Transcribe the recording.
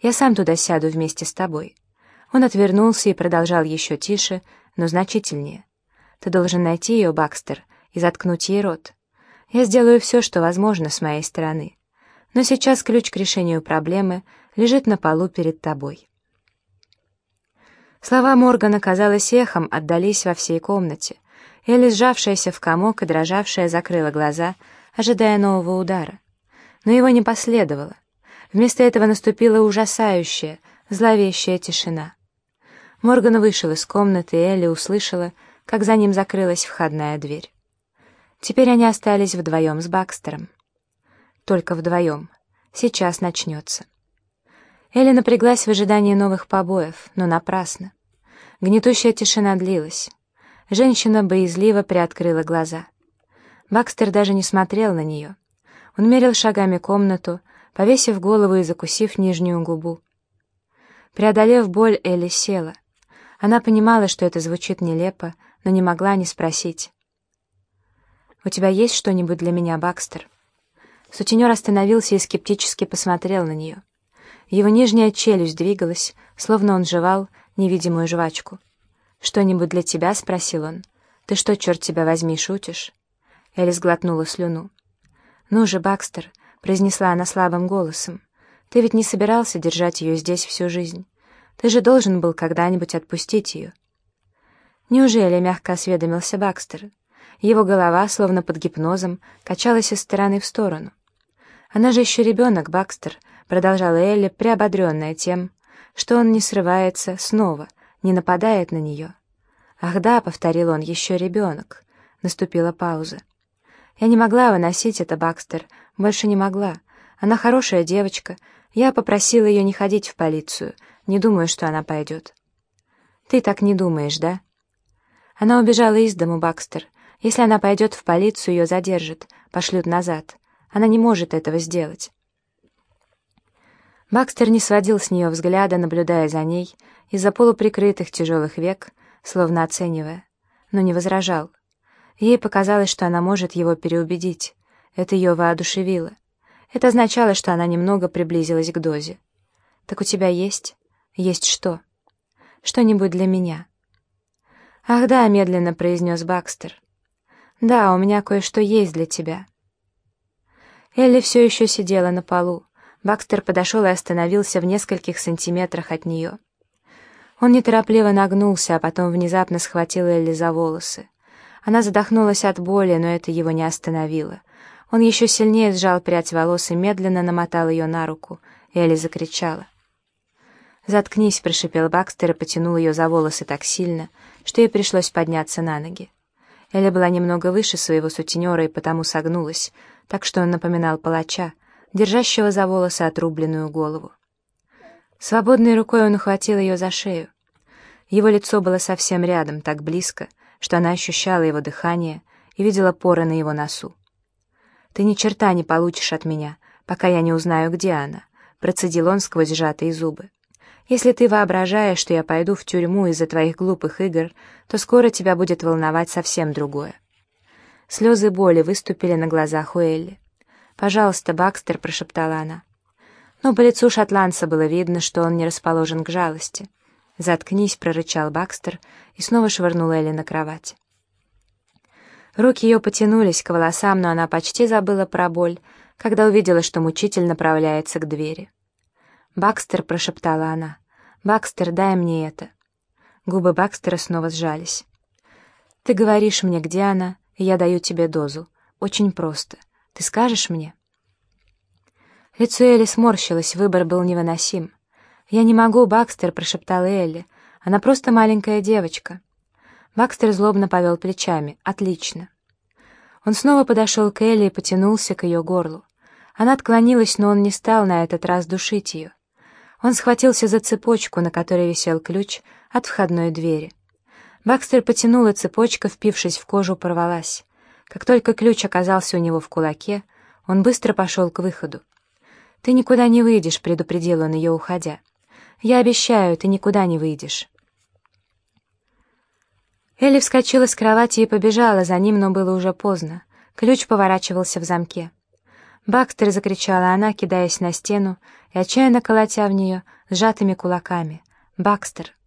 Я сам туда сяду вместе с тобой». Он отвернулся и продолжал еще тише, но значительнее. «Ты должен найти ее, Бакстер, и заткнуть ей рот. Я сделаю все, что возможно с моей стороны. Но сейчас ключ к решению проблемы лежит на полу перед тобой». Слова Моргана, казалось, эхом отдались во всей комнате. Элли, сжавшаяся в комок и дрожавшая, закрыла глаза, ожидая нового удара. Но его не последовало. Вместо этого наступила ужасающая, зловещая тишина. Морган вышел из комнаты, и Элли услышала, как за ним закрылась входная дверь. Теперь они остались вдвоем с Бакстером. Только вдвоем. Сейчас начнется. Элли напряглась в ожидании новых побоев, но напрасно. Гнетущая тишина длилась. Женщина боязливо приоткрыла глаза. Бакстер даже не смотрел на нее. Он мерил шагами комнату, повесив голову и закусив нижнюю губу. Преодолев боль, Элли села. Она понимала, что это звучит нелепо, но не могла не спросить. «У тебя есть что-нибудь для меня, Бакстер?» Сутенер остановился и скептически посмотрел на нее. Его нижняя челюсть двигалась, словно он жевал невидимую жвачку. «Что-нибудь для тебя?» — спросил он. «Ты что, черт тебя возьми, шутишь?» Элли сглотнула слюну. «Ну же, Бакстер», — произнесла она слабым голосом, «ты ведь не собирался держать ее здесь всю жизнь. Ты же должен был когда-нибудь отпустить ее». «Неужели?» — мягко осведомился Бакстер. Его голова, словно под гипнозом, качалась из стороны в сторону. «Она же еще ребенок, Бакстер», продолжала Элли, приободренная тем, что он не срывается снова, не нападает на нее. «Ах да», — повторил он, — «еще ребенок». Наступила пауза. «Я не могла выносить это, Бакстер, больше не могла. Она хорошая девочка. Я попросила ее не ходить в полицию. Не думаю, что она пойдет». «Ты так не думаешь, да?» Она убежала из дому, Бакстер. Если она пойдет в полицию, ее задержат, пошлют назад. Она не может этого сделать. Бакстер не сводил с нее взгляда, наблюдая за ней, из-за полуприкрытых тяжелых век, словно оценивая, но не возражал. Ей показалось, что она может его переубедить. Это ее воодушевило. Это означало, что она немного приблизилась к дозе. «Так у тебя есть? Есть что? Что-нибудь для меня?» «Ах да», — медленно произнес Бакстер. «Да, у меня кое-что есть для тебя». Элли все еще сидела на полу. Бакстер подошел и остановился в нескольких сантиметрах от нее. Он неторопливо нагнулся, а потом внезапно схватил Элли за волосы. Она задохнулась от боли, но это его не остановило. Он еще сильнее сжал прядь волос и медленно намотал ее на руку. Элли закричала. «Заткнись», — прошипел Бакстер и потянул ее за волосы так сильно, что ей пришлось подняться на ноги. Элли была немного выше своего сутенера и потому согнулась, так что он напоминал палача, держащего за волосы отрубленную голову. Свободной рукой он ухватил ее за шею. Его лицо было совсем рядом, так близко, что она ощущала его дыхание и видела поры на его носу. «Ты ни черта не получишь от меня, пока я не узнаю, где она», — процедил он сквозь сжатые зубы. «Если ты воображаешь, что я пойду в тюрьму из-за твоих глупых игр, то скоро тебя будет волновать совсем другое». Слезы боли выступили на глазах у Элли. «Пожалуйста, Бакстер», — прошептала она. Но по лицу шотландца было видно, что он не расположен к жалости. «Заткнись», — прорычал Бакстер и снова швырнул Элли на кровать. Руки ее потянулись к волосам, но она почти забыла про боль, когда увидела, что мучитель направляется к двери. «Бакстер», — прошептала она, — «Бакстер, дай мне это». Губы Бакстера снова сжались. «Ты говоришь мне, где она, и я даю тебе дозу. Очень просто. Ты скажешь мне?» Лицо Элли сморщилось, выбор был невыносим. «Я не могу, Бакстер», — прошептала Элли. «Она просто маленькая девочка». Бакстер злобно повел плечами. «Отлично». Он снова подошел к Элли и потянулся к ее горлу. Она отклонилась, но он не стал на этот раз душить ее. Он схватился за цепочку, на которой висел ключ от входной двери. Бакстер потянул, и цепочка, впившись в кожу, порвалась. Как только ключ оказался у него в кулаке, он быстро пошел к выходу. «Ты никуда не выйдешь», — предупредил он ее, уходя. «Я обещаю, ты никуда не выйдешь». Элли вскочила с кровати и побежала за ним, но было уже поздно. Ключ поворачивался в замке. «Бакстер!» — закричала она, кидаясь на стену и отчаянно колотя в нее сжатыми кулаками. «Бакстер!»